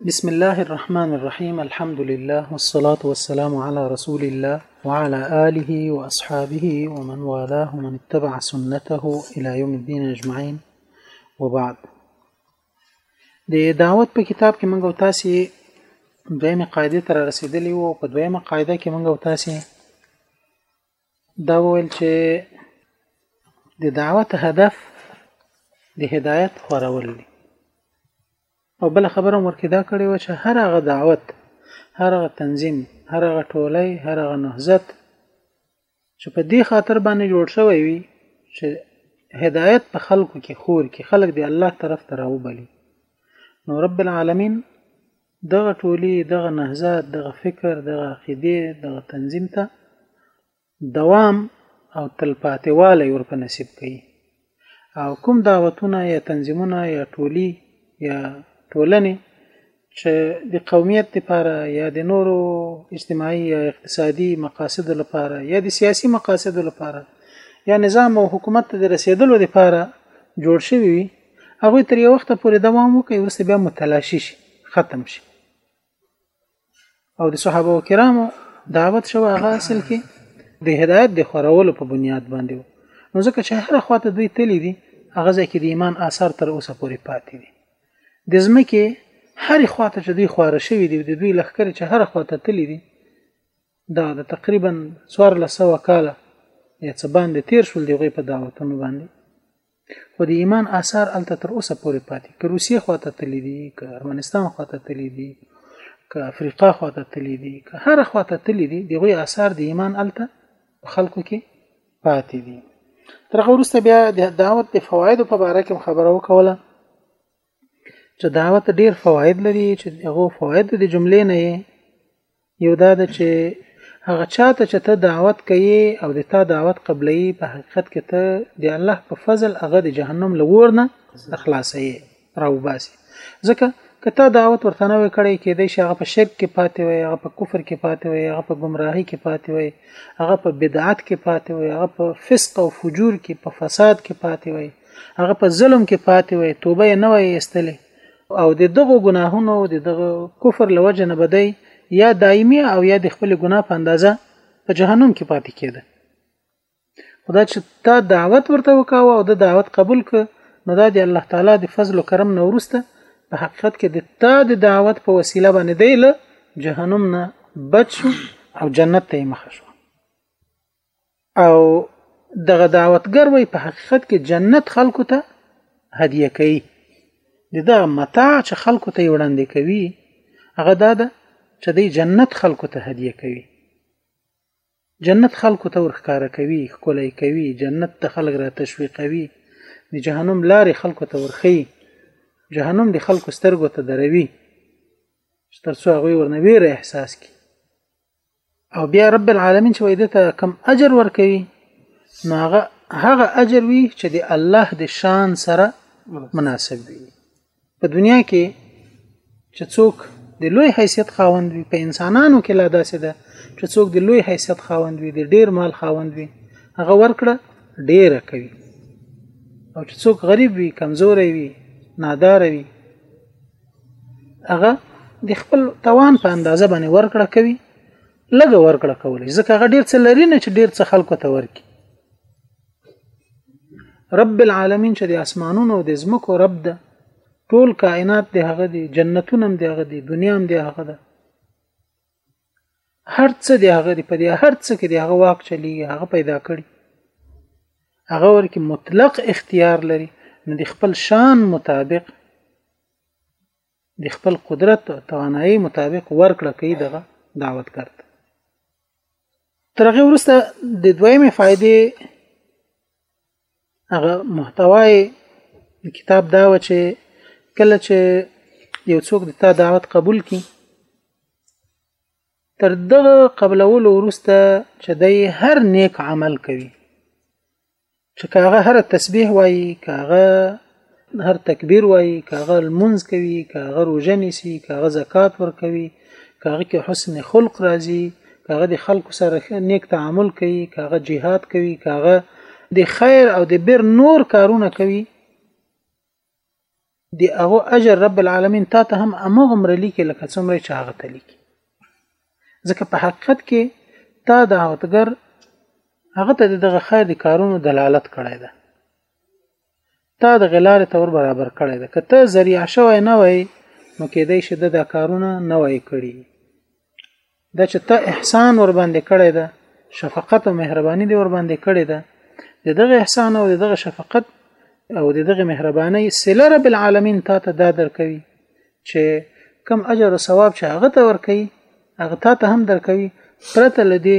بسم الله الرحمن الرحيم الحمد لله والصلاة والسلام على رسول الله وعلى آله وأصحابه ومن والاه ومن اتبع سنته إلى يوم الدين أجمعين وبعد د دعوت په کتاب کې موږ تاسو دویمه قاعده تر رسیدلی وو په دویمه قاعده کې موږ تاسو دا ویل چې د دعوت هدف د هدایت خورول دي او بله خبره هم ورکې دا کړې وه چې هر هغه دعوت هر هغه تنظیم هر هغه ټولی هر هغه نهضت چې په دې خاطر باندې جوړ شوی وي چې هدایت په خلکو کې خور کې خلک دی الله طرف ته راوبلي نو رب العالمین دغه ټولي دغه نهضت دغه فکر دغه عقیده دغه تنظیم ته دوام او تلپاتې والی ور په نصیب کوي او کوم دعوتونه یا تنظیمونه یا ټولي یا ټولنې چې د قومیت لپاره یا د نورو اجتماعي یا اقتصادي مقاصدو لپاره یا د سیاسي مقاصدو لپاره یا نظام او حکومت ته د رسیدلو لپاره جوړ شوی وي هغه تر یو وخت پورې دوام وکړي ورسته بیا متلاشي شي ختم شي او د صحابه کرامو دعوت شو هغه اصل کې د هدایت د خورولو په بنیاد باندې نو ځکه چې هر خواته دوی تللی دي هغه ځکه د ایمان آثار تر اوسه پورې پاتې دي د ځمکې هر خواته چې دوی خواره شوی دي د دوی لخر چې هر خواته تللی دي دا د تقریبا 1400 کاله یا څه باندې تیر شول دی غوی په دعوتونو باندې خو د ایمان آثار الته تر اوسه پورې پاتې که روسیې خواته تللی دي که ارمنستان خواته تللی دي که افریقا خواته تللی دي که هر خواته تللی دي دغه آثار د ایمان الته په خلکو کې پاتې دي تر هغه وروسته بیا د دعوت د فوایدو په باره کې خبره وکوله چې دعوت ډیر فواید لري چې هغه فواید د جملې نه یو دا ده چې هغه چاته چې ته دعوت کوي او د تا دعوت قبلې په حقیقت کې ته د الله په فضل هغه د جهنم لور نه اخلاصې راوباسي ځکه که تا دعوت ورته نه وکړي کې د شغه په شرک کې پاتې وي هغه په کفر کې پاتې وي هغه په گمراهي کې پاتې وي هغه په بدعت کې پاتې وي هغه په فسق او فجور کې په فساد کې پاتې وي هغه په ظلم کې پاتې وي توبه یې نه وي استلې او د دغه ګناهونو د دغه کفر لوجه نه بدی یا دایمي او یا د خپل ګناه په اندازه په جهنم کې پاتې کېده خدا چې تا دعوت ورته وکاوه او د دعوت قبول ک نو دا د الله تعالی د فضل او کرم نه ورسته په حقیقت کې د تا د دعوت په وسیله باندې دی له جهنم نه بچو او جنت ته مخه شو او دغه دعوتګر وای په حقیقت کې جنت خلکو ته هدیه کوي د دا متاع چې خلکو ته وړاندې کوي هغه دا ده چې د جنت خلکو ته هدیه کوي جنت خلکو ته ورخکاره کوي ښکلی کوي جنت ته خلک را تشویقوي د جهنم لارې خلکو ته ورخي جهنم د خلکو سترګو ته دروي چې تر څو هغوی ورنه ویره احساس کړي او بیا رب العالمین چې وای د ته کم اجر ورکوي نو هغه هغه اجر وي چې د الله د شان سره مناسب وي په دنیا کې چې څوک د لوی حیثیت خاوند وي په انسانانو کې لا داسې ده چې څوک د لوی حیثیت خاوند وي د ډیر مال خاوند وي هغه ورکړه ډیره کوي او چې څوک غریب وي کمزوري وي نادار وي هغه د خپل توان په اندازه باندې ورکړه کوي لګ ورکړه کولی ځکه هغه ډیر څه لري نه چې ډیر څه خلکو ته ورکي رب العالمین چې د اسمانونو او د زمکو رب ده ټول کائنات دی هغه دی جنتونه هم دی هغه دی دنیا هم دی هغه ده هر څه دی هغه دی په دې هر څه کې دی هغه واک چلی هغه پیدا کړي هغه ورکی مطلق اختیار لري نو د خپل شان مطابق د خپل قدرت او توانایي مطابق ورکړه کوي دغه دعوت کرد ترغه ورسته د دویمه فائدې هغه محتوای د کتاب دا و چې کله چې یو څوک د تا دعوت قبول کړي تر دغه قبلولو وروسته چې دی هر نیک عمل کوي چې کاغه هر تسبیح وایي کاغه هر تکبیر وایي که هغه لمونځ کوي که هغه روژه نیسي که هغه زکات ورکوي که هغه کې حسن خلق راځي که هغه د خلکو سره نیک تعامل کوي که هغه جهاد کوي که هغه د خیر او د بر نور کارونه کوي د هغه اجر رب العالمین تا ته هم امغه مرلی کې لکه څومره چې هغه ته لیکي ځکه په حقیقت کې تا دعوتګر هغه ته دغه خیر د کارونو دلالت کړی دی تا د غلار تور برابر کړی ده که ته ذریعه شوی نه وای نو کېدای شي د دا کارونه نه وای کړی دا چې ته احسان ور باندې کړی ده شفقت او مهرباني دی ور باندې کړی ده د دغه احسان او د دغه شفقت او د دغه مهرباني سله رب العالمین تا ته دا درکوي چې کم اجر او ثواب چې هغه ته ورکوي هغه تا ته هم درکوي پرته لدی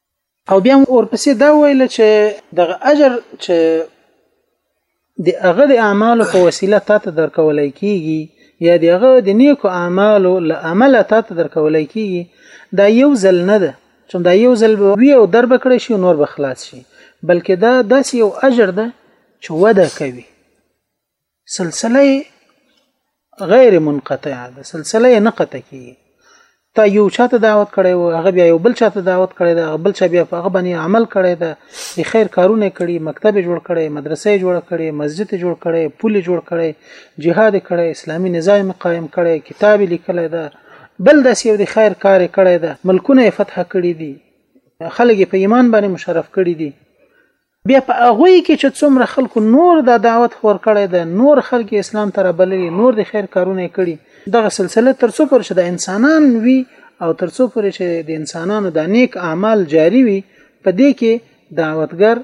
او بیا ورپسې دا ویل چې دغه اجر چې د هغه د اعمالو په وسیله تا ته درکولای کیږي یا د هغه د نیکو اعمالو له عمله تا ته درکولای کیږي دا یو ځل نه ده چې دا یو ځل به وی او در بکړې شي نور به خلاص شي بلکې دا داسې یو اجر ده چې وده کوي سلسله غیر منقطعه ده سلسله نه قطع کیږي تا یو چاته دعوت کړي او هغه بیا یو بل چاته دعوت کړي دا بل چا بیا په هغه باندې عمل کړي دا د خیر کارونه کړي مکتب جوړ کړي مدرسې جوړ کړي مسجد جوړ کړي پل جوړ کړي جهاد کړي اسلامي نظام قائم کړي کتاب لیکل دا بل داس یو د خیر کار کړي دا ملکونه فتح کړي دي خلک په ایمان باندې مشرف کړي دي بیا په هغوی کې چې څومره خلکو نور دا دعوت خور کړی دی نور خلک اسلام ته رابللي نور د خیر کارونه کړي دغه سلسله تر څو پر چې د انسانان وي او تر څو پر چې د انسانانو د نیک اعمال جاری وي په دې کې دعوتګر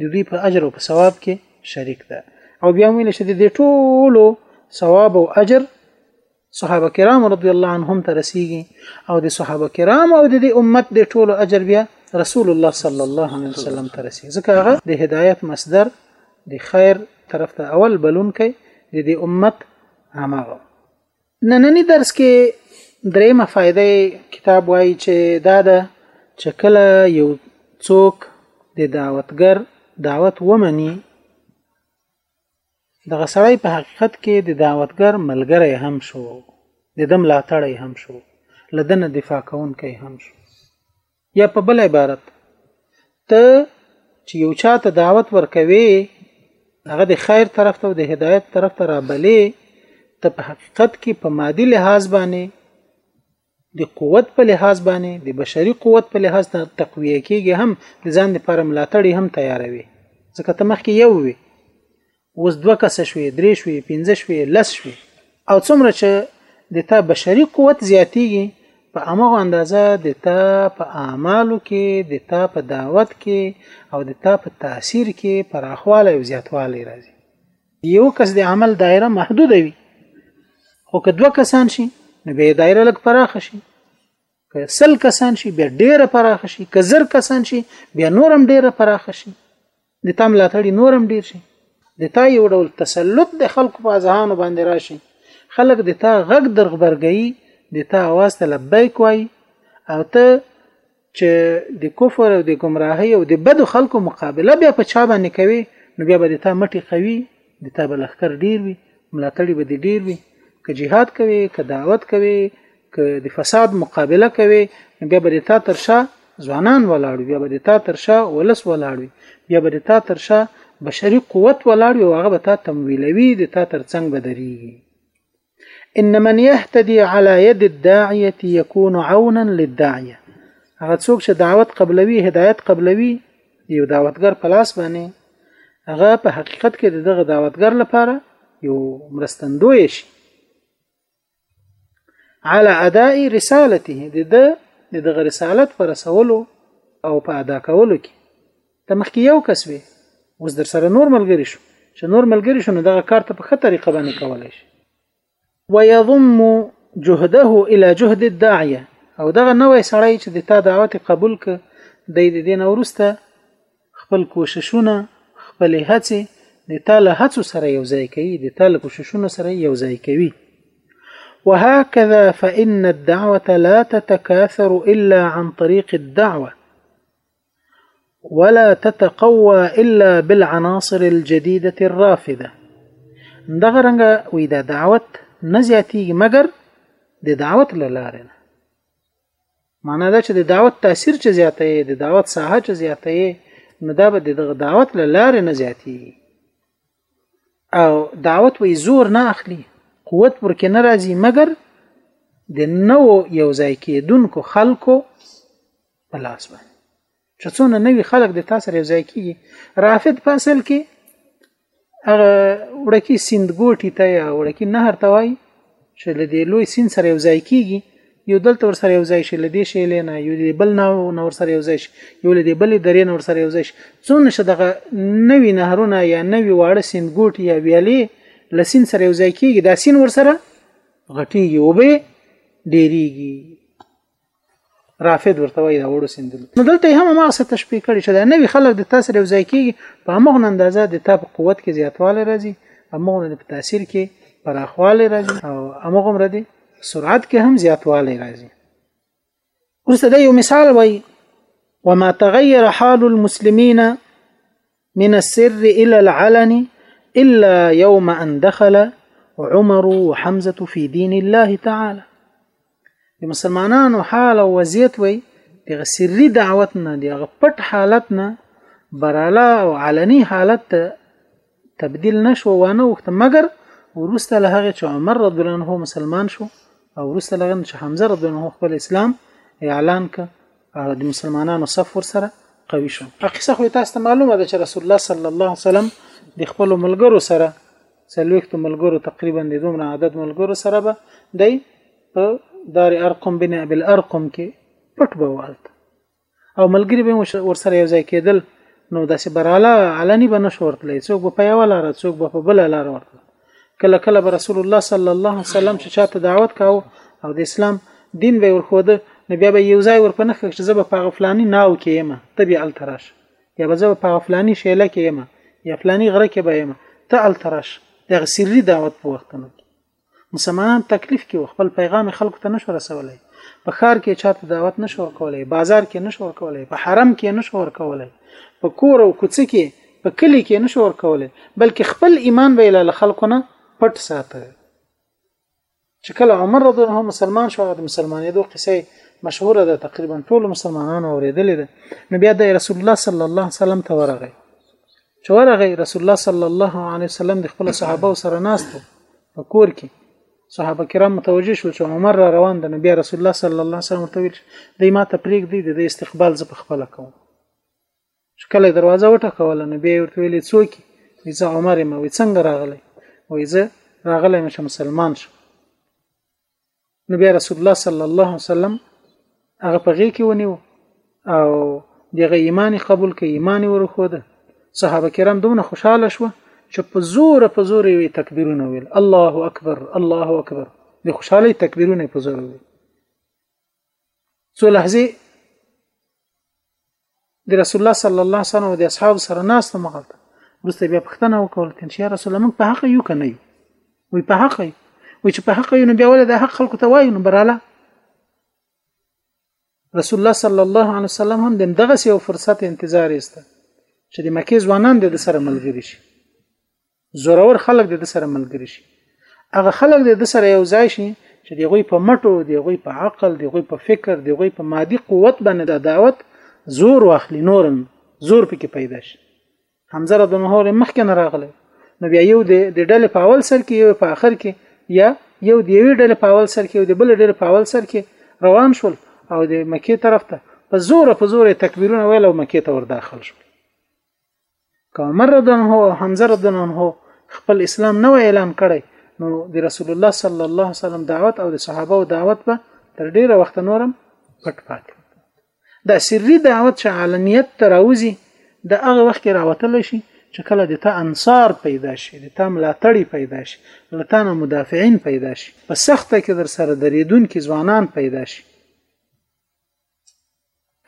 د دوی په اجر او په ثواب کې شریک ده او بیا ویل چې د ټولو ثواب او اجر صحابه کرام رضی الله عنهم ته رسیږي او د صحابه کرام او د امت د ټولو اجر بیا رسول الله صلی الله علیه وسلم ته رسیږي ځکه هغه د هدایت مصدر د خیر طرف ته اول بلونکی د دې امت هماغه نننی درس کې درېمه فائدې کتاب وایي چې دا ده چې کله یو څوک د دعوتګر دعوت ومني دغه سړی په حقیقت کې د دعوتګر ملګری هم شو د ده ملاتړی هم شو له ده نه دفاع کوونکی هم شو یا په بل عبارت ته چې یو چا ته دعوت ورکوي هغه د خیر طرف ته او د هدایت طرف ته رابلې ته په حقیقت کې په مادي لحاظ باندې د قوت په لحاظ باندې د بشري قوت په لحاظ تقویه کیږي هم د ځان لپاره ملاتړي هم تیاروي ځکه ته مخکې یو وي اوس دوه کس شوي درې شوي پنځه شوي لس شوي او څومره چې د تا بشري قوت زیاتیږي په امغه اندازه د تا په اعمالو کې د تا په دعوت کې او د تا په تاثیر کې پراخواله او زیاتوالی راځي یو کس د عمل دایره محدوده وي خو که دوه کسان شي نو به دایره لږ پراخه شي که سل کسان شي بیا ډیره پراخه شي که زر کسان شي بیا نورم ډیره پراخه شي د تام لاتړي نورم ډیر شي د تا یو ډول تسلط د خلکو په ځهان باندې راشي خلک د تا غږ درغبرګي د تا आवाज ته لبیک وای او ته چې د کفر او د گمراهۍ او د بدو خلکو مقابله بیا په چا باندې کوي نو بیا به د تا مټي قوي د تا به لخر ډیر وي ملاتړي به ډیر وي که جهاد کوي که دعوت کوي که د فساد مقابله کوي نو بیا به د تا تر شا ځوانان ولاړ بیا به د تا تر شا ولس ولاړ بیا به د تا تر شا بشري قوت ولاړ او هغه به تا تمویلوي د تا تر څنګ به درېږي ان من يهتدي على يد الداعيه يكون عونا للداعيه هغه څوک چې دعوت قبلوي هدایت قبلوي یو دعوتګر په لاس باندې هغه په حقیقت کې دغه دعوتګر لپاره یو مرستندوی شي على اداء رسالته د دغه رسالت پر رسولو او په ادا کولو کې ته مخکې یو کس وي اوس در سره نور ملګری شو چې نور ملګری شو نو دغه کار ته په خه طریقه باندې کولای شي ويضم جهده الى جهد الداعيه او دغه نوې سړی چې د تا دعوت قبول ک د دې دین اورسته خپل کوششونه خپل هڅې د تا له هڅو سره یو ځای کوي د تا له کوششونو سره یو ځای کوي وهكذا فإن الدعوة لا تتكاثر إلا عن طريق الدعوة ولا تتقوى الا بالعناصر الجديده الرافده دغه رنګ وې دا دعوت نه زیاتیږي مګر د دعوت لاره نه معنا دا چې د دعوت تاثیر چې زیاته یې د دعوت ساحه چې زیاته یې نو دا به د دعوت لاره نه زیاتیږي او دعوت وې زور نه اخلي قوت ورکه نه راځي مګر د نو یو ځای کېدونکو خلکو په لاس باندې چې څونه نوي خلک د تاسو سره یو ځای کیږي رافد په اصل کې هغه وړکی سندګوټی ته یا وړکی نهر ته وای چې له دې لوی سین سره یو ځای کیږي یو دلته ور سره یو ځای شي لدې شي لینا یو دې بل نه نور سره یو ځای شي یو لدې بل درې نور سره یو ځای شي څونه شه دغه نوی نهرونه یا نوی واړه سندګوټ یا ویالې لسین سره یو ځای کیږي دا سین ور سره غټیږي او به ډیریږي رافد ورته وایي دا وړو سندل نو دلته هم ما څه تشبیه کړی چې دا نوی خلک د تاسو یو ځای کیږي په هغه اندازه د تا په قوت کې زیاتوالی راځي هغه په تاثیر کې پراخوالی راځي او هغه هم ردی سرعت کې هم زیاتوالی راځي ورسره یو مثال وایي وما تغير حال المسلمين من السر إلى العلن إلا يوم أن دخل عمر وحمزة في دين الله تعالى د مسلمانانو حال او وضعیت وي دغه سری دعوت نه دغه پټ حالت نه براله او علني حالت ته تبديل نشو وانه وخت مګر ورسته له هغه چې عمر رضی الله عنه مسلمان شو او ورسته له هغه چې حمزه رضی الله عنه خپل اسلام اعلان ک او د مسلمانانو صف ورسره قوي شو قصه خو تاسو ته معلومه ده چې رسول الله صلی الله علیه وسلم د خپل ملګرو سره سلوخت ملګرو تقریبا د دومره عدد ملګرو سره به دی په دار ارقم بن ابل ارقم کې پټ به والته او ملګری به ورسره یو ځای کېدل نو داسې براله علني به نشو ورتلی څوک به په یوه لاره څوک به په بله لاره ورتله کله کله به رسول الله صلی الله علیه وسلم چې چاته دعوت کاوه او د اسلام دین به ورخوده نو بیا به یو ځای ورپنه خښ چې زه به په غفلانی ناو کې یم ته بیا التراش یا به زه په غفلانی شیله کې یم یا فلانی غره کې به یم ته التراش دغه سری دعوت په وختونو کې مسلمانان تکلیف کې خپل پیغام خلکو ته نشو رسولای په خار کې چاته دعوت نشو ورکولای بازار کې نشو ورکولای په حرم کې نشو ورکولای په کور او کوڅه کې په کلی کې نشو ورکوله بلکې خپل ایمان به له خلکو نه پټ ساته چې کله عمر رضی الله عنه مسلمان شو د مسلمانېدو قصه مشهوره ده تقریبا ټول مسلمانانو اورېدلې ده نو بیا د رسول الله صلی الله علیه وسلم ته ورغی چې ورغی رسول الله صلی الله علیه وسلم د خپل صحابه سره ناست په کور کې صحابه کرام متوجه شو چې عمر را روان دی نبی رسول الله صلی الله علیه وسلم ورته ویل دی ما ته پریږ دی د استقبال ز په خپل کوم چې کله دروازه وټکوله نو بیا ورته ویلې څوک وي زه عمر یم وي څنګه راغلی وي زه راغلی مې چې مسلمان شم نو بیا رسول الله صلی الله علیه وسلم هغه په غې کې ونیو او دغه ایمان قبول کړي ایمان ورخوده صحابه کرام دومره خوشاله شو چې په زور په زور وی تکبیرونه ویل الله اکبر الله اکبر د خوشحالي تکبیرونه په زور ویل څو لحظه د رسول الله صلی الله علیه وسلم او د اصحاب سره ناس ته مغلطه ورسته بیا پښتنه وکول کین چې رسول الله موږ په حق یو کنه یو وی په حق یو وی چې په حق یو نو بیا ول د حق خلکو ته وایو نو براله رسول الله صلی الله علیه وسلم هم دغه یو فرصت انتظار ایسته چې د مکه ځوانان د سره ملګری شي زورور خلک د سره ملګری شي هغه خلک د سره یو ځای شي چې دی غوی په مټو دی غوی په عقل دی غوی په فکر دی غوی په مادي قوت باندې د دعوت زور واخلي نورم زور پکې پیدا شي حمزه رضی الله عنه مخکې نه راغله نو بیا یو د ډلې په اول سر کې یو په آخر کې یا یو د یوې ډلې په اول سر کې یو د بل ډلې په اول سر کې روان شول او د مکې طرف ته په زور په زور تکبیرونه ویل او مکې ته ور داخل شول که عمر رضی الله او حمزه رضی الله عنه خپل اسلام نو اعلان کړي نو د رسول الله صلی الله علیه وسلم دعوت او د صحابه او دعوت به تر ډیره وخت نورم پټ پاتې دا سری دعوت چې علنیت ته راوځي د هغه وخت کې راوتل شي چې کله د تا انصار پیدا شي د تا ملاتړي پیدا شي لتانه مدافعین پیدا شي په سخته کې در سره درېدون کې ځوانان پیدا شي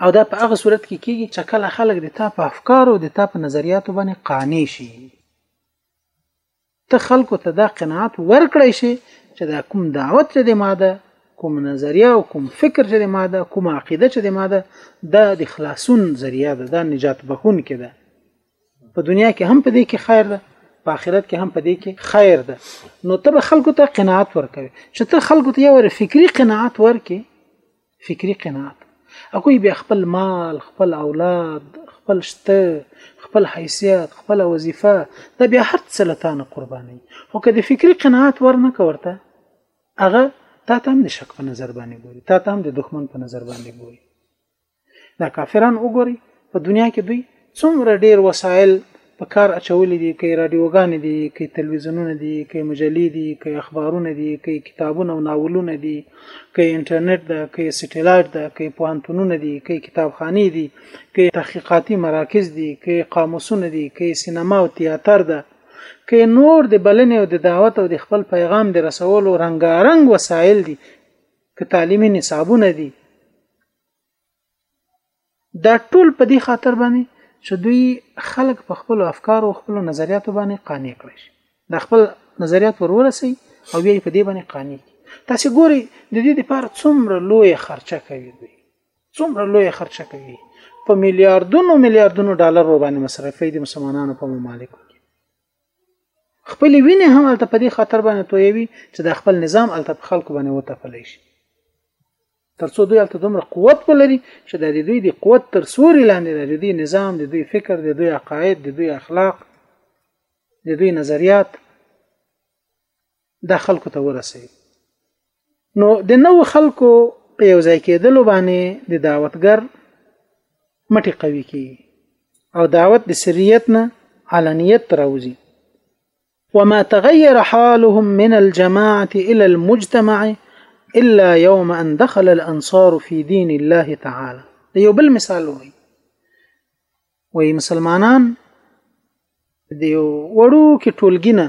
او دا په هغه صورت کې کیږي چې کله خلک د تا په افکار او د تا په نظریاتو باندې قانع شي ته خلکو ته دا قناعت ورکړی شي چې دا کوم دعوت چې د ماده کوم نظریه او کوم فکر چې د ماده کوم عقیده چې د ماده دا د خلاصون ذریعہ ده دا نجات بخون کې ده په دنیا کې هم په دې کې خیر ده په آخرت کې هم په دې کې خیر ده نو ته به خلکو ته قناعت ورکوي چې ته خلکو ته یو فکری قناعت ورکې فکري قناعت هغوی بیا خپل مال خپل اولاد خپل شته خپل حیثیت خپل وظیفه دا بیا هر څه لتانه قرباني خو که د فکري قناعت ورنه کورته هغه تا ته هم د شک په نظر باندې ګوري تا ته هم د دښمن په نظر باندې ګوري دا کافران وګوري په دنیا کې دوی څومره ډیر وسایل په کار اچولې دي کې رادیوګانې دي کې تلویزیونونه دي کې مجلې دي کې اخبارونه دي کې کتابونه او ناولونه دي کې انټرنیټ ده کې سټیلایټ ده کې پوهنتونونه دي کې کتابخانې دي کې تحقیقاتي مراکز دي کې قاموسونه دي کې سینما او تیاتر ده کې نور د بلنې او د دعوت او د خپل پیغام د رسولو رنگارنګ وسایل دي که تعلیمي نصابونه دي دا ټول په دې خاطر باندې چې دوی خلک په خپل افکار او خپل نظریاتو باندې قانع کړي شي د خپل نظریات ورورسي او بیا په دې باندې قانع تاسو ګوري د دې لپاره څومره لوی خرچه کوي دوی څومره لوی خرچه کوي په میلیارډونو میلیارډونو ډالر باندې مصرفي د مسلمانانو په ممالکو کې خپل وینه هم الته په دې خاطر باندې تویوي چې د خپل نظام الته په خلکو باندې وتپلی شي ترڅو دوی هلته دومره قوت ولري چې د دوی د قوت تر سوري لاندې د دوی نظام د دوی فکر د دوی عقاید د دوی اخلاق د دوی نظریات د خلکو ته ورسي نو د نو خلکو په یو ځای کېدلو باندې د دعوتګر مټي قوي کی او دعوت د سریت نه علنیت راوځي وما تغير حالهم من الجماعة إلى المجتمع إلا يوم أن دخل الأنصار في دين الله تعالى د یو بل مثال وایي وایي مسلمانان د یو وړو کې ټولګینه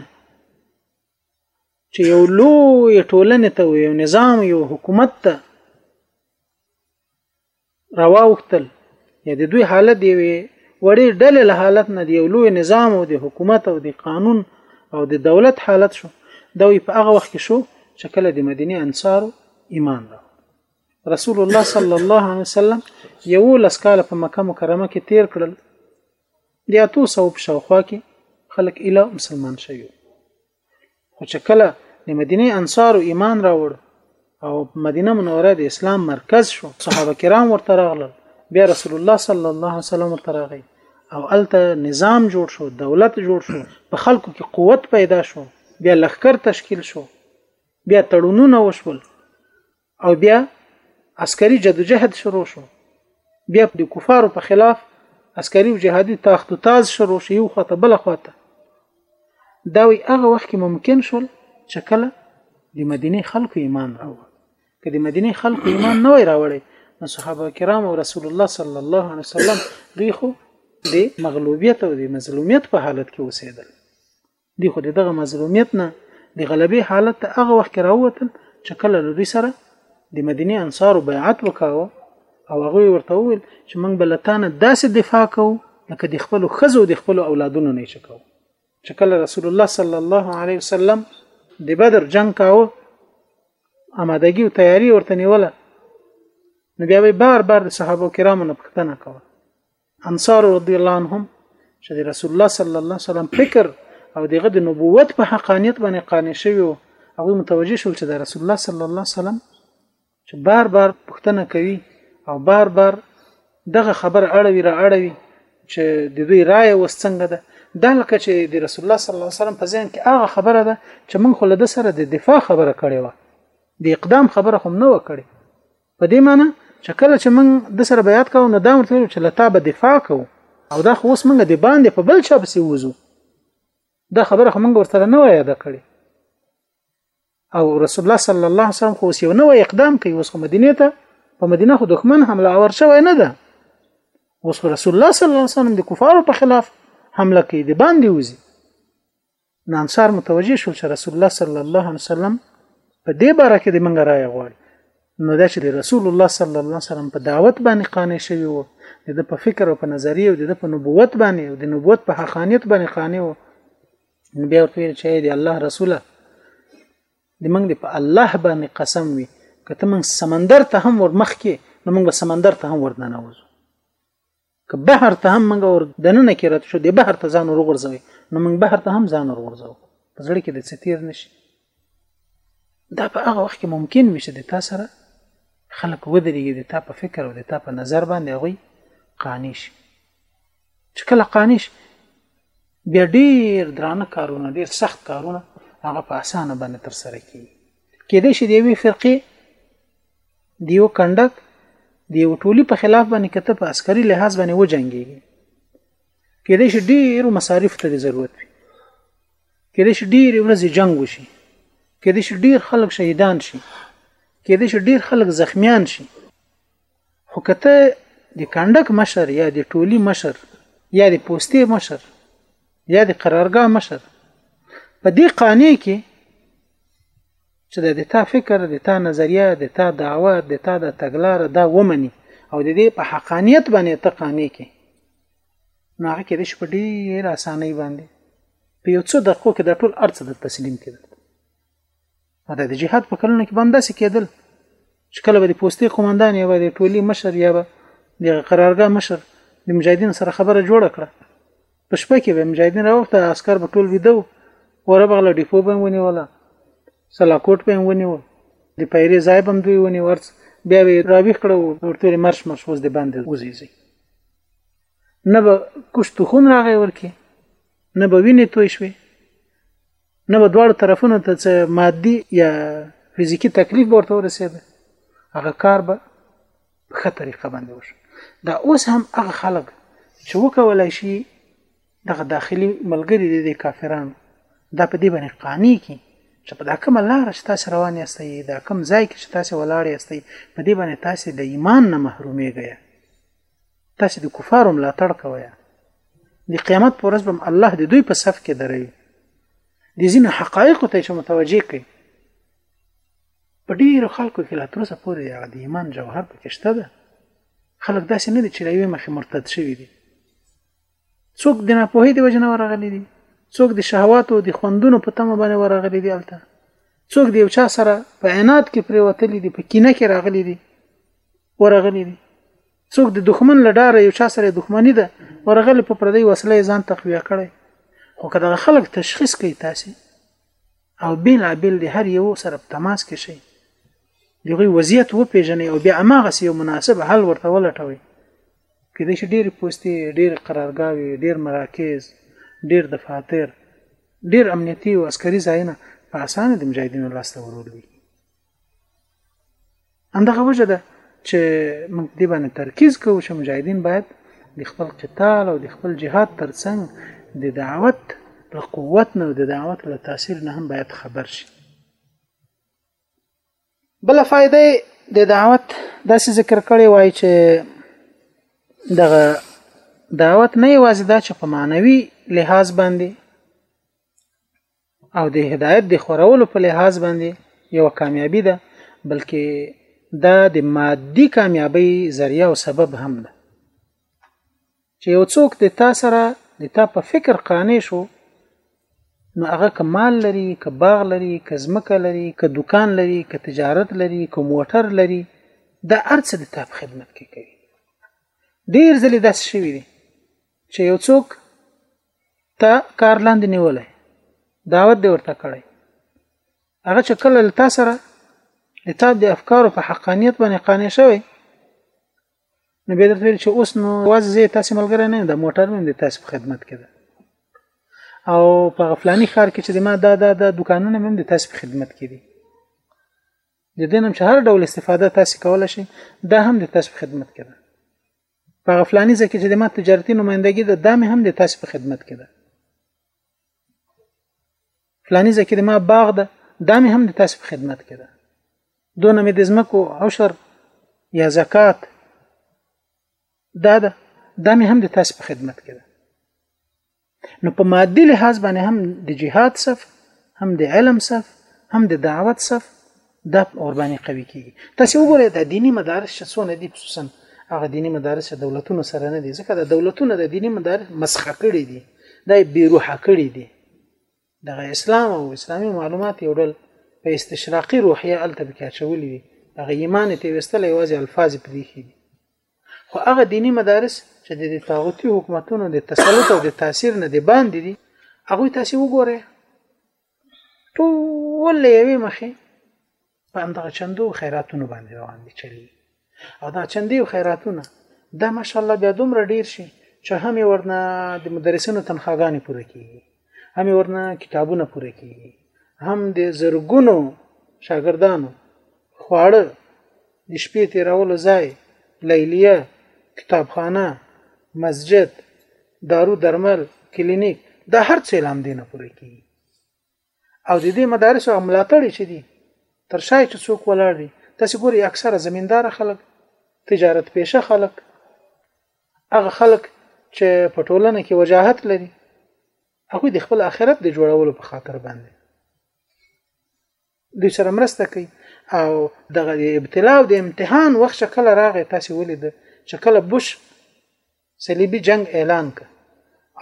چې یو لوی ټولنې ته یو نظام یو حکومت ته راواوښتل یا د دوی حالت دی وی وړې ډلې له حالت نه دی یو لوی نظام او د حکومت او د قانون او د دولت حالت شو دا وی په هغه وخت کې شو چې کله د مدینه انصارو ایمان راو رسول الله صلی الله علیه وسلم یو لس کال په مکه مکرمه کې تیر کړل د اتو سو په شاوخوا کې خلک اله مسلمان شوی خو چې کله د مدینه انصارو ایمان راوړ او مدینه منوره د اسلام مرکز شو صحابه کرام ورته راغلل بیا رسول الله صلی الله علیه وسلم ورته راغی او الته نظام جوړ شو دولت جوړ شو په خلکو کې قوت پیدا شو بیا لخر تشکیل شو بیا تړونونه وشول او بیا عسکري جدوجهد شروع شو بیا د کفارو په خلاف عسکري او جهادي تاخت او تاز شروع شو یو خواته بل خواته دا وی هغه وخت کې ممکن شول چې کله د مدینه خلکو ایمان راوړ که د مدینه خلکو ایمان نه وای راوړی نو صحابه کرام او رسول الله صلی الله علیه وسلم دوی خو د مغلوبیت او د مظلومیت په حالت کې اوسېدل دی خو دغه مظلومیت نه د غلبې حالت ته هغه وخت کې راووتل چې کله له دوی سره د مدینه انصارو بیعت وکاوه او هغه ورته وویل چې موږ به له تانه داسې دفاع کوو لکه د خپلو ښځو د خپلو اولادونو نه چې کوو چې کله رسول الله صلی الله علیه وسلم د بدر جنگ کاوه آمادګي او تیاری ورته نیوله نو بیا به بار بار د صحابه کرامو نه پوښتنه کوله انصار رضی الله عنهم چې د رسول الله صلی الله علیه وسلم فکر او دغه د نبوت په حقانیت باندې قانع شوی او هغه متوجه شول چې د رسول الله صلی الله علیه وسلم چې بار بار پوښتنه کوي او بار بار دغه خبر اړوي را اړوي چې د دوی رائے وس څنګه ده دا لکه چې د رسول الله صلی الله علیه وسلم په ځین کې هغه خبره ده چې موږ خو له سره د دفاع خبره کړې و د اقدام خبره هم نه وکړي په دې معنی چې کله چې موږ د سره بیات کوو نو دا مرته چې لتا به دفاع کوو او دا خو اوس موږ د باندې په بل چا پسې وځو دا خبره خو موږ ورته نه وایې دا کړی او رسول الله صلی الله علیه وسلم خو یو نو اقدام کوي اوس مدینه ته په مدینه خو دښمن حمله اور شوی نه ده اوس رسول الله صلی الله علیه وسلم د کفارو په خلاف حمله کوي د باندې وزي نو انصار متوجه شول چې رسول الله صلی الله علیه وسلم په دې باره کې د منګه رائے غواړي نو دا چې رسول الله صلی الله علیه وسلم په دعوت باندې قانع شوی وو د په فکر او په نظریه او د په نبوت باندې او د نبوت په حقانیت باندې قانع وو نو بیا ورته ویل چې دی الله رسوله د موږ د په الله باندې قسم وي کته موږ سمندر ته هم ورمخ کې نو موږ سمندر ته هم ورننوځو که بهر ته هم موږ ور دننه کې رد شو د بهر ته ځان ورغورځوي نو موږ بهر ته هم ځان ورغورځو په زړه کې د څه تیر نشي دا په هغه وخت کې ممکن وي چې د تا سره خلک ودرېږي د تا په فکر او د تا په نظر باندې هغوی قانع شي چې کله قانع شي بیا ډېر درانه کارونه ډېر سخت کارونه هغه په اسانه باندې ترسره کېږي کېدای شي د یوې فرقې د یو کندک د یو ټولي په خلاف باندې کته په عسکري لحاظ باندې و جنگيږي کې دې شي ډیرو مصارف ته ضرورت وي کې دې شي ډیر ورځې جنگ وشي کې دې شي ډیر خلک شهیدان شي کې دې شي ډیر خلک زخمیان شي خو کته د کندک مشر یا د ټولي مشر یا د پوستې مشر یا د قرارګاه مشر په دې قانې کې چې د تا فکر د تا نظریه د تا دعوه د تا د تګلاره دا ومني او د دې په حقانیت باندې ته قانع کې نو هغه کې د شپې ډېر اسانۍ باندې په یو څو دقیقو کې د ټول ارڅ د تسلیم کېدل دا د جهاد په کلونو کې باندې سې کېدل چې کله به د پوستې قوماندان یا به د ټولي مشر یا به د قرارګاه مشر د مجاهدین سره خبره جوړه کړه په شپه کې به مجاهدین راوخته عسكر به ټول ویده وربغله ډیپو به ونیوله سلاکوټ به ونیو د پیری ځای بم دوی ونیو ورڅ بیا به راویخ کړو ورته مرش مرش وز د باندې وزیزي نه به کوشتو خون راغی ورکی نه به وینې توی شوي نه به دواړو طرفونو ته څه مادي یا فزیکی تکلیف ورته ورسېده هغه کار به په ښه طریقه باندې وشو دا اوس هم هغه خلک چې وکولای شي دغه داخلي ملګری دي د کافرانو دا په دې باندې قانع کی چې په دا کوم لار چې تاسو روان یاستئ دا کوم ځای کې چې تاسو ولاړ یاستئ په دې باندې تاسو د ایمان نه محرومېږئ تاسو د کفارو ملاتړ کوئ د قیامت پر ورځ به الله د دوی په صف کې دروي د ځینو حقایق ته چې متوجه کړي په ډیرو خلکو کې لا تر اوسه پورې هغه د ایمان جوهر پکې شته ده خلک داسې نه دي چې له یوې مخې مرتد شوي دي څوک د ناپوهۍ د وجنه ورغلي دي څوک د شهواتو د خوندونو په تمه باندې ورغلي دي الته څوک د یو چا سره په عناد کې پریوتلي دي په کینه کې راغلي دي ورغلي دي څوک د دښمن لډاره یو چا سره دښمنی ده ورغلي په پردی وسله ځان تقویه کړي خو کله خلک تشخیص کوي تاسو او بیل بیل د هر یو سره په تماس کې شي دغه وضعیت و پیژنې او بیا اماغه یو مناسب حل ورته ولټوي کېدای شي ډېرې پوستې، ډېرې قرارګاوې، ډېر مراکز، ډېر دفاتر، ډېر امنیتي او عسکري ځایونه په اسانه د مجاهدینو لاس ته ورولوېږي. همدغه وجه ده چې موږ په دې باندې ترکیز کوو چې مجاهدین باید د خپل قتال او د خپل جهاد ترڅنګ د دعوت له قوت نه او د دعوت له تاثیر نه هم باید خبر شي بل فائدې د دعوت داسې ذکر کړي وای چې دغه دعوت نه یوازې دا چې په معنوي لحاظ باندې او د هدایت د خورولو په لحاظ باندې یو کامیابی ده بلکې دا د مادي کامیابی ذریعہ او سبب هم ده چې یو څوک د تا سره د تا په فکر قانع شو نو هغه که مال لري که باغ لري که ځمکه لري که دکان لري که تجارت لري که موټر لري دا ارڅ د تا په خدمت کې کوي ډیر ځلې داسې شوي دي چې یو څوک تا کار لاندې نیولی دعوت دی ورته کړی هغه چې کله له تا سره د تا د افکارو په حقانیت باندې قانع شوی نو بیا درته ویل چې اوس نو واځي زه تاسو ملګری نه د موټر مې د تاسو په خدمت کې ده او په غفلانی ښار کې چې د ما دا دا د دکانونه مې د تاسو په خدمت کې دي د دې نم چې هر ډول استفاده تاسو کولای شئ دا هم د تاسو په خدمت کې ده په غفلانی ځکه چې د ما تجارتي نمائندګي ده دا مې هم د تاسو په خدمت کې ده فلانی ځکه د ما باغ ده دا مې هم د تاسو په خدمت کې ده دونه مې د زمکو عشر یا زکات دا ده دا مې هم د تاسو په خدمت کې ده نو په مادي لحاظ باندې هم د جهاد صف هم د علم صف هم د دعوت صف دا اوربانی قوي کیږي تاسو وګورئ د دینی مدارس چې څونه دي خصوصا هغه دینی مدارس دولتونو سره نه دي ځکه د دولتونو د دینی مدارس مسخه کړي دي دا بیروحه کړي دي دغه اسلام او اسلامي معلومات یو ډول په استشراقي روحیه الته بکیا چولې دي هغه ایمان ته وستل یوازې الفاظ پرې دي خو هغه دینی مدارس چې د طاغوتی حکومتونو د تسلط او د تاثیر نه دی باندې دي هغه تاسو وګورئ ټول له یوې مخې په همدغه چندو خیراتونو باندې روان دي چلی او دا چندې او خیراتونه دا ماشاءالله بیا دومره ډیر شي چې هم ورنه د مدرسینو تنخواګانې پوره کیږي هم ورنه کتابونه پوره کیږي هم د زرګونو شاګردانو خواړه د شپې تیرولو ځای لیلیه کتابخانه مسجد دارو درمل کلینیک دا هر څه لام دینه پوره کیږي او د دې مدارس او ملاتړي چې دي تر شای چې څوک ولاړ دي تاسو ګوري اکثره زمیندار خلک تجارت پیشه خلک هغه خلک چې په ټولنه کې وجاهت لري هغه د خپل آخرت د جوړولو په خاطر باندې دوی سره مرسته کوي او دغه د ابتلا او د امتحان وخت چې کله راغی تاسو ولید چې کله بوش صلیبي جنگ اعلان کړ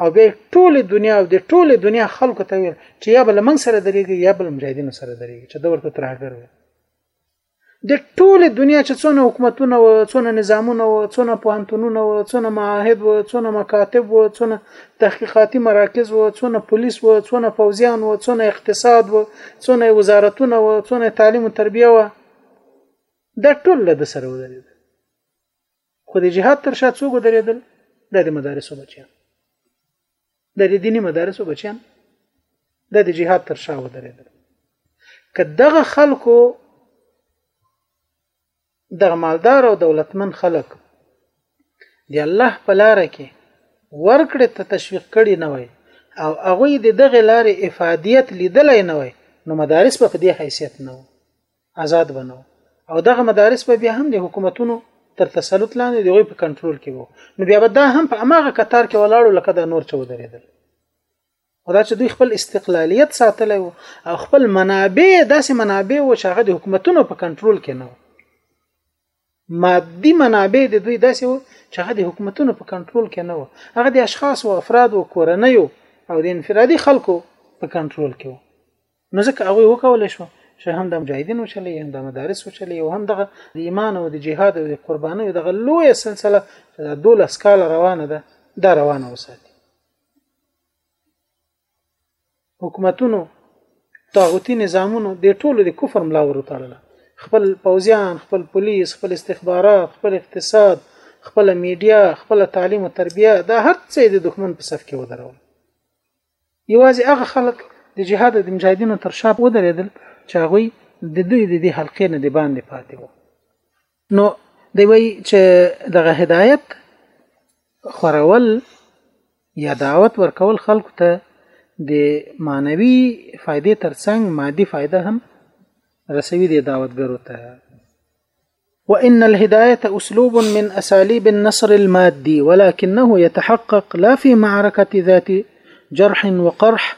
او به ټول دنیا او د ټول دنیا خلکو ته ویل چې یا بل من سره درېږي یا بل مجاهدینو سره درېږي چې دا ورته ترهګر وي د ټوله دنیا چې څونه حکومتونه و څونه نظامونه و څونه پوهنتونونه و څونه معاهد و څونه مکاتب و څونه تحقیقاتي مراکز و څونه پولیس و څونه فوزیان و څونه اقتصاد و څونه وزارتونه و څونه تعلیم و تربیه و دا ټول له سره ودرېد خو د جهاد تر شا څوک درېدل د دې مدارسو بچیان د دې دینی مدارسو بچیان د دې جهاد تر شا ودرېدل که دغه خلکو دغه مالدار او دولتمن خلک دی الله په لار کې ورکړې ته تشویق کړي نه وای او هغه د دغه لارې افادیت لیدلای نه وای نو مدارس په دې حیثیت نه وو آزاد بنو او دغه مدارس به بیا هم د حکومتونو تر تسلط لاندې دی غوي په کنټرول کې وو نو بیا به دا هم په اماغه قطار کې ولاړو لکه دا نور چې ودرېدل او دا چې دوی خپل استقلالیت ساتلی وو او خپل منابع داسې منابع وو چې هغه د حکومتونو په کنټرول کې نه وو مادي منابع د دوی داسې وو چې هغه د حکومتونو په کنټرول کې نه و هغه د اشخاص او افراد او کورنۍ او د انفرادي خلکو په کنټرول کې و نو ځکه هغه وکول شو چې هم د مجاهدینو چلی هم د مدارس چلی او هم دغه د ایمان او د جهاد او د قربانۍ دغه لوی سلسله چې د 12 کال روانه ده دا روانه وساتي حکومتونو طاغوتی نظامونو د ټولو د کفر ملا وروتړله خپل پوځیان خپل پولیس خپل استخبارات خپل اقتصاد خپل میډیا خپل تعلیم او تربیه دا هر څه د دښمن په صف کې ودرول یوازې هغه خلک د جهاد د مجاهدینو تر شا ودرېدل چې هغوی د دوی د دې حلقې نه د باندې پاتې وو نو دی وی چې دغه هدایت خورول یا دعوت ورکول خلکو ته د معنوي فائدې ترڅنګ مادي فائدہ هم رسوي د دعوتګرو ته وإن الهداية أسلوب من أساليب النصر المادي ولكنه يتحقق لا في معركة ذات جرح وقرح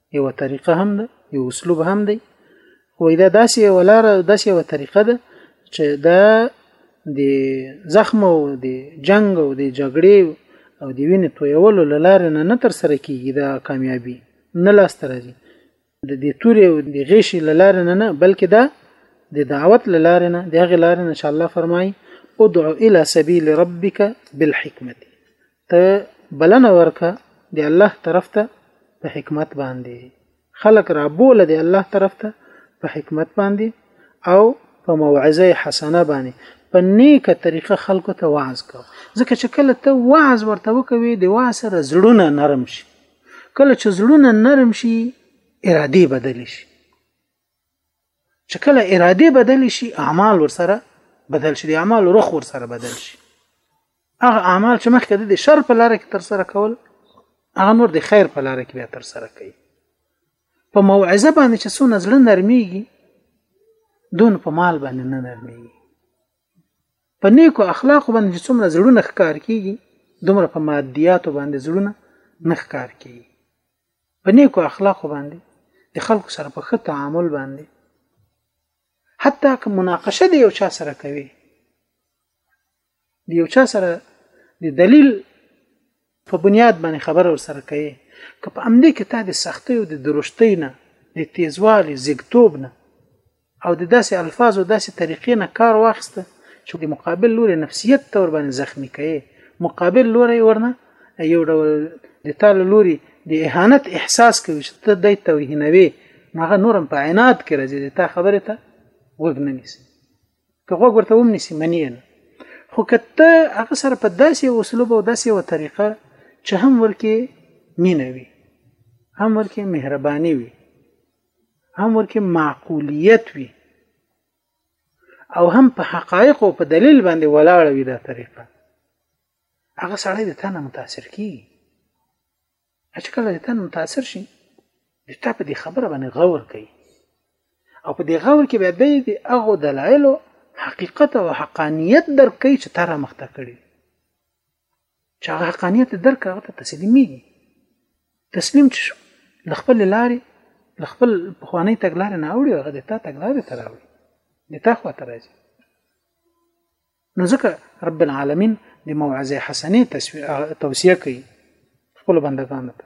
یو طریقه هم ده یو اسلوب هم دی خو دا داسې یو لار داسې یو طریقه ده چې دا د زخم او د جنگ او د جګړې او د وینې تویولو له لارې نه نه تر سره کیږي دا کامیابی نه لاس ته راځي د دې تورې او د غیشي له لارې نه نه بلکې دا د دعوت له لارې نه د هغې لارې نه چې الله فرمایي ادعو الى سبیل ربک بالحکمت ته بلنه ورکه د الله طرف ته په حکمت باندې خلق را بوله د الله طرف ته په حکمت باندې او په موعظه حسنه باندې په نیکه طریقه خلکو ته وعظ کو ځکه چې کله ته وعظ ورته وکوي د وعظ سره زړونه نرم شي کله چې زړونه نرم شي ارادي بدل شي چې کله اراده بدل شي اعمال ورسره بدل شي د اعمال روح ورسره بدل شي هغه اعمال چې مخکې د شر په لار کې تر سره کول هغه نور د خیر په لار کې بیا تر سره کوي په موعظه باندې چې سونه زړه نرميږي دون په مال باندې نه نرميږي په نیکو اخلاق باندې چې څومره زړونه ښکار کیږي دومره په مادیاتو باندې زړونه نه ښکار کیږي په نیکو اخلاقو باندې د خلکو سره په ښه تعامل باندې حتی که مناقشه د یو چا سره کوي د یو چا سره د دلیل په بنیاد باندې خبره ور سره کوي که په امدې کې تا د سختۍ او د درشتۍ نه د تیزوالي زیګتوب نه او د داسې الفاظو داسې طریقې نه کار واخیسته چې د مقابل لوري نفسیت ته ور باندې زخمی کوي مقابل لوري ورنه یو ډول د تاله لوري د اهانت احساس کوي چې ته د توهینوي هغه نورم په عناد کې راځي د تا خبره ته وګ نه نیسي که وګ ورته وم نیسي منی نه خو کته هغه سره په داسې اسلوب او داسې و طریقه چې هم ورکه مینوي هم ورکه مهرباني وي هم ورکې معقولیت وي او هم په حقایق او په دلیل باندې ولاړه وي دا طریقه هغه سړی د تنه متاثر کیږي چې کله د تنه متاثر شي د تا په دې خبره باندې غور کوي او په دې غور کې بیا دی د هغو دلایلو حقیقت او حقانیت درک کوي چې تر مخته کړي چې هغه حقانیت درک هغه ته تسلیمېږي تسلیم چې شو له خپل لارې له خپل پخوانۍ تګلارې نه اوړي هغه د تا تګلارې ته راوړي د تا خوا ته راځي نو ځکه رب العالمین د موعظه حسنه توصیه کوي خپل بندگانو ته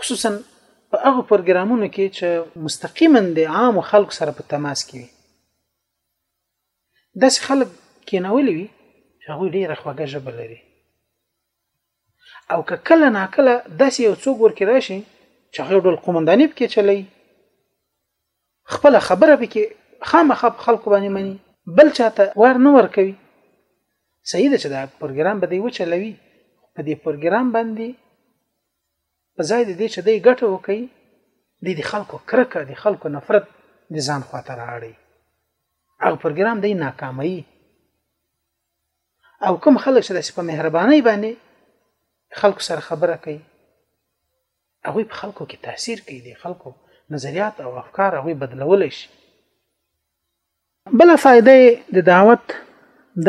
خصوصا په هغه پروګرامونو کې چې مستقیما د عام خلکو سره په تماس کې وي داسې خلک کینولي وي چې هغوی ډېره خوږه ژبه لري او که کله ناکله داسې یو څوک ورکې راشي چې هغه ډول قومنداني پکې چلی خپله خبره پکې خامخا په خلکو باندې مني بل چاته وار نه ورکوي صحیح ده چې دا پروګرام به دی وچلوي په دې پروګرام باندې په ځای د دې چې دی ګټه وکړي د دې خلکو کرکه د خلکو نفرت د ځان خواته راړي هغه پروګرام دی ناکامي او کوم خلک چې د په مهرباني باندې خلکو سره خبره کوي هغوی په خلکو کې تاثیر کوي د خلکو نظریات او افکار هغوی بدلولی شي بل فائدې د دعوت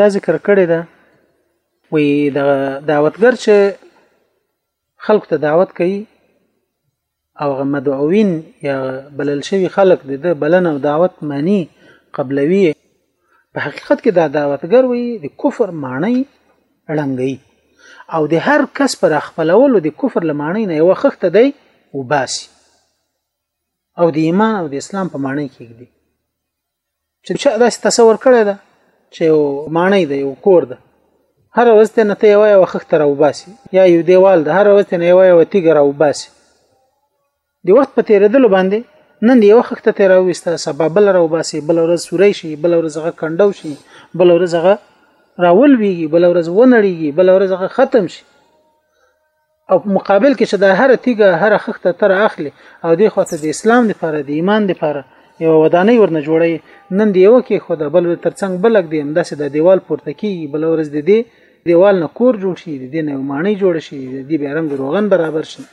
دا ذکر کړی ده وي د دعوتګر چې خلکو ته دعوت کوي او غ مدعوین یا بلل شوی خلک د بلنه او دعوت معنی قبلوي په حقیقت کې دا دعوتګر وي د کفر معنی ړنګي او د هر کس پر خپلولو د کفر لمانه نه یو خخته دی وباسي او د ایمان او د اسلام په معنی کې دی چې چا داسې تصور کړی ده چې یو معنی دی یو کور ده هر ورځ ته نه ته یو یو خخته راوباسي یا یو دیوال ده هر ورځ ته نه یو یو تیګ راوباسي د وخت په تیرېدلو باندې نن یو خخته ته راويسته سبا بل راو باسي بل ورځ سوري شي بل ورځ هغه کندو شي بل ورځ هغه راول ویږي بل ورځ ونړيږي بل ورځ هغه ختم شي او په مقابل کې چې دا هر تیګه هر خخته تر اخلي او د خوته د اسلام لپاره د ایمان لپاره یو ودانۍ ورنه جوړي نن دی یو کې خدا بل ترڅنګ بلګ دی همداسې د دیوال پورته کی بل ورځ د دې دیوال نه کور جوړ شي د دې نه ماڼۍ جوړ شي د دې بیرنګ روغن برابر شي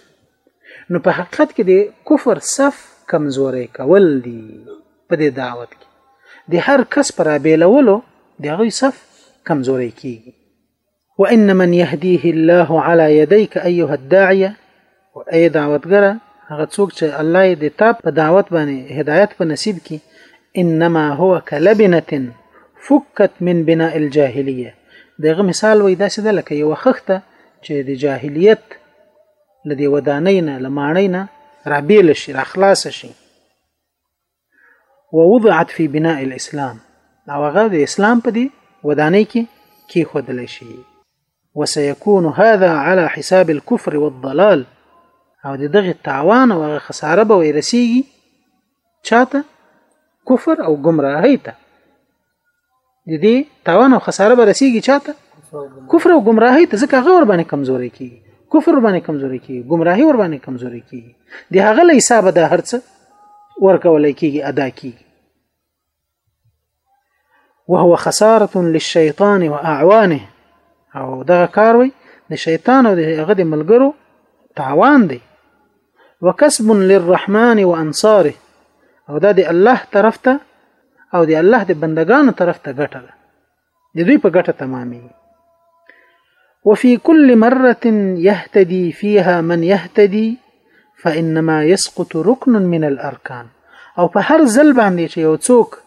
نو په حقیقت کې د کفر صف کمزوري کول دي په دې دعوت کې د هر کس پر بیلولو د هغوی صف کمزوري کیږي وان من يهديه الله على يديك ايها الداعيه اي دعوتګره هغه څوک چې الله یې د تا په دعوت باندې هدایت په نصیب کړي انما هو كلبنه فكت من بناء الجاهليه دغه مثال وای داسې ده لکه یو خخته چې د جاهلیت له دې ودانۍ نه له ماڼۍ نه رابېل شي راخلاص شي ووضعت في بناء الاسلام او هغه د اسلام په دې ودانۍ کې کې خودل شي وسيكون هذا على حساب الكفر والضلال او دغه تاوان او هغه خساره به ورسیږي چاته کفر او گمراهی ته د دې تاوان او خساره به رسیږي چاته کفر او گمراهی ته ځکه غور باندې کمزوري کی کفر باندې کمزوري کی گمراهی ور باندې کمزوري کی د هغه له حسابه د هرڅ ورکول کیږي ادا کیږي وهو خساره للشيطان واعوانه او دا کار وي د شیطان او د هغه د ملګرو تاوان دی وکسب للرحمن وانصاره او دا د الله طرف ته او د الله د بندگانو طرف ته ګټه ده د دوی په ګټه تمامي وفي كل مرة يهتدي فيها من يهتدي فإنما يسقط ركن من الأركان او په هر ځل باندې چې یو څوک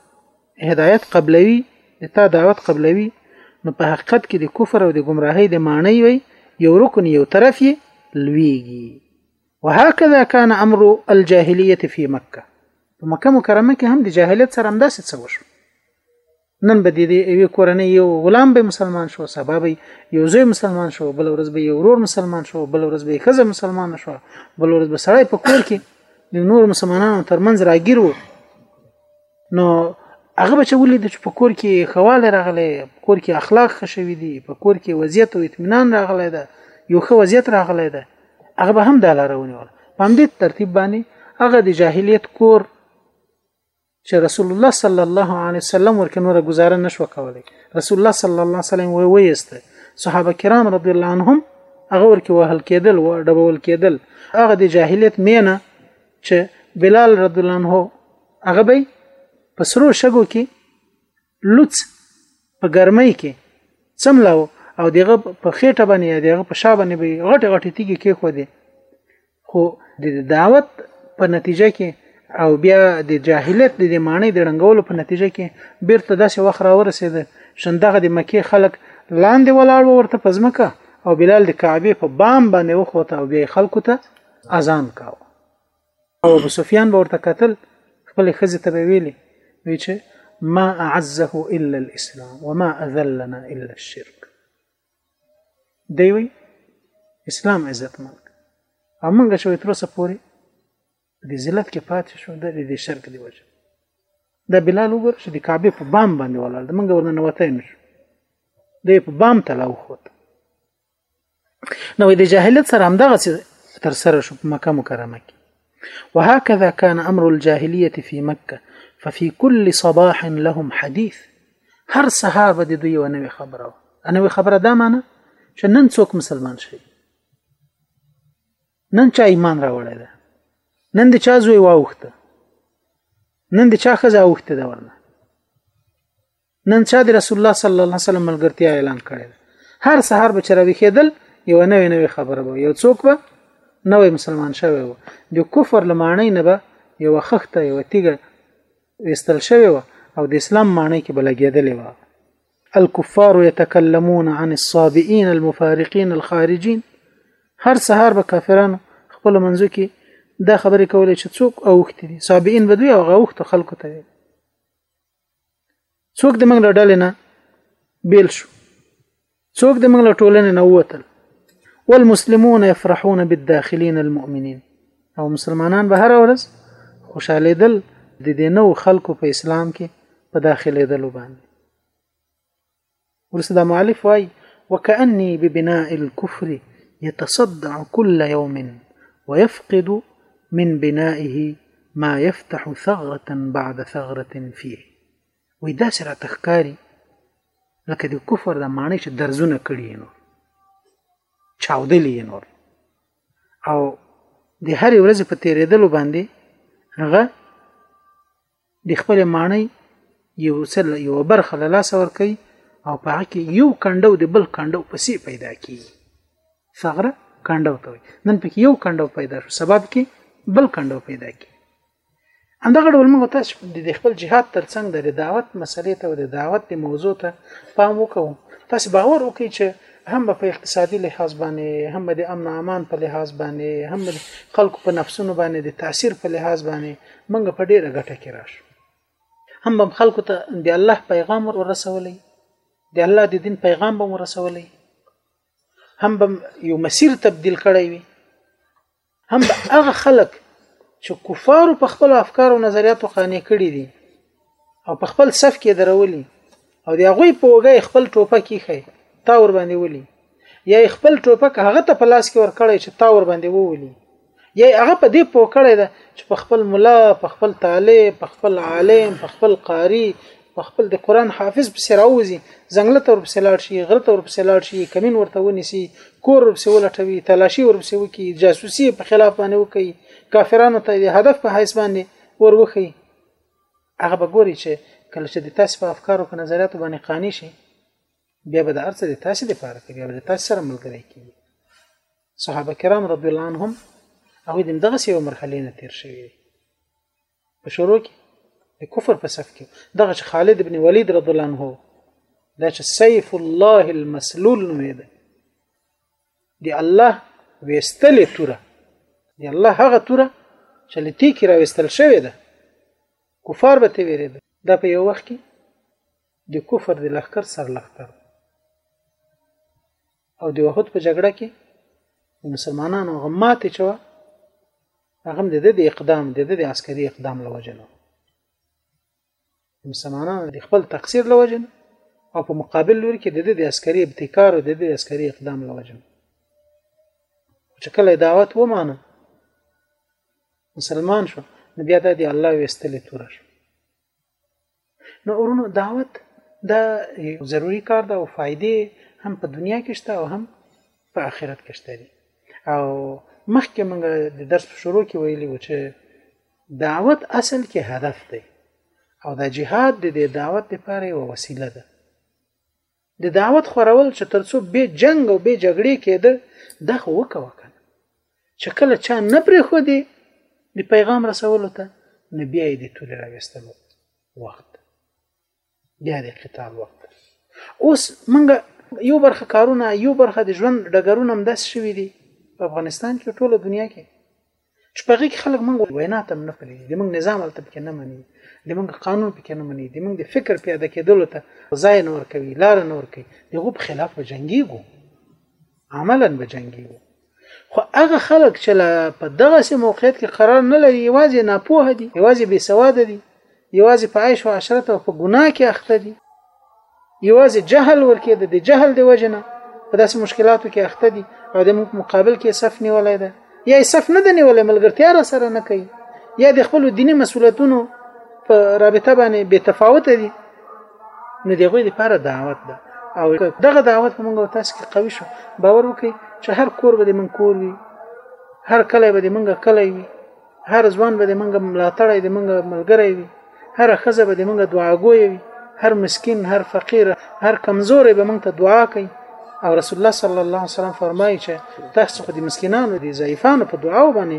هدایت قبلوي د تا دعوت قبلوي نو په حقیقت کې د کفر او د گمراهۍ د معنی وي یو رکن یو طرف یې لویږي وهكذا كان امر الجاهليه في مکه په مکه مکرمه کې هم د جاهلیت سره همداسې څه وشو نن به دې یوې کورنۍ یو غلام به مسلمان شو سبا به یو زوی مسلمان شو بل ورځ به یو ورور مسلمان شو بل ورځ به ښځه مسلمان شو بل ورځ به سړی په کور کې د نور مسلمانانو ترمنځ راګیر وو نو هغه به چې ولید چې په کور کې خواله راغلی په کور کې اخلاق ښه شوي دي په کور کې وضعیت او اطمینان راغلی ده یو ښه وضعیت راغلی ده هغه به هم دا لاره ونیول په همدې ترتیب باندې هغه د جاهلیت کور چې رسول الله صلی الله علیه وسلم ورکه نور گزاره نشو کولای رسول الله صلی الله علیه وسلم وی ویسته صحابه کرام رضی الله عنهم هغه ورکه وهل کېدل و ډبول کېدل هغه د جاهلیت مینه چې بلال رضی الله عنه هغه به په سرو شګو کې لوڅ په ګرمۍ کې څملاو او دغه په خېټه باندې یا دغه په شا باندې به غټه غټه تیږي کې خو دي خو د دعوت په نتیجه کې او بیا د جاهلیت د دې معنی د رنګولو په نتیجه کې بیرته داسې وخت را ورسېده شندغه د مکه خلک لاندې ولاړ ورته پزمکه او بلال د کعبه په بام باندې وخوته او بیا خلکو ته اذان کاوه او ابو سفیان به ورته کتل خپل خزه ته ویلي وی چې ما اعزه الا الاسلام وما اذلنا الا الشرك دی وی اسلام عزت مند او موږ چې تر اوسه پورې د ذلت کې پاتې شو د دې شرک دی وجه دا بلال وګور چې د کعبه په بام باندې ولاړ موږ ورننه وته نه شو دی په بام ته لاوخوت نو د جاهلیت سره هم دغه تر سره شو په مکه مکرمه کې وهكذا كان امر الجاهليه في مكه ففي كل صباح لهم حديث هر سهار به د دوی یو نوې خبره وه نوې خبره دا معنی چې نن څوک مسلمان شي نن چا ایمان راوړی ده نن د چا زوی واوخته نن د چا ښځه اوخته ده ورنه نن چا د رسول الله صلی الله علیه وسلم ملګرتیا اعلان کړې ده هر سهار به چروي خېدل یو نوې نوې خبره به یو څوک به نوې مسلمان شوی و د کفر لمانې نه به یو خخته یو تیګه وستل شوی و او د اسلام معنی کې بلګېدلې و الكفار يتكلمون عن الصابئين المفارقين الخارجين هر سهار به کافرانو خپل منځو کې دا خبرې کولې چې څوک اوخت دي صابئين بدوي او غوخت خلکو ته څوک د موږ له ډلې نه بیل شو څوک د موږ له ټولنې نه ووتل والمسلمون يفرحون بالداخلين المؤمنين او مسلمانان به هر ورځ خوشاله دل د دینو خلکو په اسلام کې په داخلي دلو باندې وروسته دا مؤلف وایي وکأني ببناء الكفر يتصدع كل يوم ويفقد من بنائه ما يفتح ثغرة بعد ثغرة فيه وي داسې راته ښکاري لکه د کفر د ماڼۍ چې درزونه کړي یې نور چاودلي یې نور او د هرې ورځې په تېرېدلو باندې هغه د خپل ماڼۍ یو څل یو برخه له لاسه ورکوي او په هغه کې یو کنډو د بل کنډو پسې پیدا کیږي ثغره کنډو ته وایي نن پکې یو کنډو پیدا شو سبب کې بل کنډو پیدا کی همدغه ډول موږ تاسو د خپل جهاد ترڅنګ د دعوت مسلې ته او د دعوت د موضوع ته پام وکړو تاسو باور وکړئ چې هم په اقتصادي لحاظ باندې هم د امن امان په لحاظ باندې هم خلکو په نفسونو باندې د تاثیر په لحاظ باندې موږ په ډیره ګټه کې راشو هم بم خلکو ته د الله پیغام ورسولې د الله د دین پیغام به ورسولې هم بم یو مسیر تبدیل کړی وي هم هغه خلک چې کفارو په خپل افکار او نظریاتو قانع کړي دي او په خپل صف کې درولي او د هغوی په وګه خپل ټوپک یې تا ور باندې ولي یا خپل ټوپک هغه ته په لاس کې ور کړی چې تا ور باندې وولي یا هغه په دې پوه کړی ده چې په خپل مولا په خپل طالب په خپل عالم په خپل قاری په خپل د قران حافظ په سر اوزي زنګله تور په سلاړ شي غره تور په سلاړ شي کمین ورته ونیسي کور په سول ټوي تلاشي ور په سو کی جاسوسي په خلاف باندې وکي کافرانو ته د هدف په حساب باندې ور وخی هغه به ګوري چې کله چې د تاسو په افکارو په نظریاتو باندې قانع شي بیا به د ارڅ د تاسو د پاره کې بیا به د تاسو سره ملګری کیږي صحابه کرام رضی الله عنهم هغه د دغه سیو مرحله نه تیر شوی په شروع کې د کفر په صف کې دغه چې خالد ابن ولید رضی الله عنه دا چې سیف الله المسلول نومېده دی الله وستلې توره دی الله هغه توره چې لتی کې راوستل شوې ده کفار به ته ویرید دا په یو وخت کې د کفر د لخر سر لخر او د وحد په جګړه کې د مسلمانانو غمات چوا هغه د دې اقدام د دې عسکري اقدام لوجنه مسلمانانو د خپل تقصیر له وجه او په مقابل لوري کې د دې د عسکري ابتکار او د دې عسکري اقدام له وجه چې کله دعوت ومانه مسلمان شو نو بیا د الله وستلې تور شو نو ورونو دعوت دا ضروری کار ده او فائدې هم په دنیا کې شته او هم په آخرت کې شته او مخکې موږ د درس شروع کې ویلي و چې دعوت اصل کې هدف دی او دا جهاد د دې دعوت لپاره یو وسیله ده د دعوت خورول چې ترڅو به جنگ او به جګړې کېده دا خو وکوه کنه چې کله چا نه پرې خو دی د پیغام رسولو ته نبی یې د تول راوستلو وخت بیا د قتال وخت اوس موږ یو برخه کارونه یو برخه د ژوند ډګرونه هم داس شوي دي په افغانستان کې ټوله دنیا کې چې په هغې کې خلک موږ وینا ته نه پلي د موږ نظام هلته پکې نه مني د موږ قانون پکې نه مني د موږ د فکر پیاده کېدلو ته ځای نه ورکوي لاره نه ورکوي دغو په خلاف به جنګېږو عملا به جنګېږو خو هغه خلک چې لا په دغه سي موقعیت کې قرار نه لري یوازې ناپوه دي یوازې بې سواد دي یوازې په عیش او عشرت او په ګناه کې اخته دي یوازې جهل ورکې د جهل دی وجنه په داسې مشکلاتو کې اخته دي او د مقابل کې صف نیولای ده یا صف نه دی نیولای ملګرتیا را سره نه کوي یا د خپل دینی مسولیتونو په رابطه باندې بې تفاوت دي نو د هغوی لپاره دعوت ده او دغه دعوت په موږ او تاسو کې قوي شو باور وکړئ چې هر کور به د موږ کور وي هر کلی به د موږ کلی وي هر ځوان به د موږ ملاتړی د موږ ملګری وي هر ښځه به د موږ دعاګوی وي هر مسکین هر فقیر هر کمزورې به موږ ته دعا کوي او رسول الله صلی الله علیه وسلم فرمایي چې تاسو خو د مسکینانو د ضعیفانو په دعاو باندې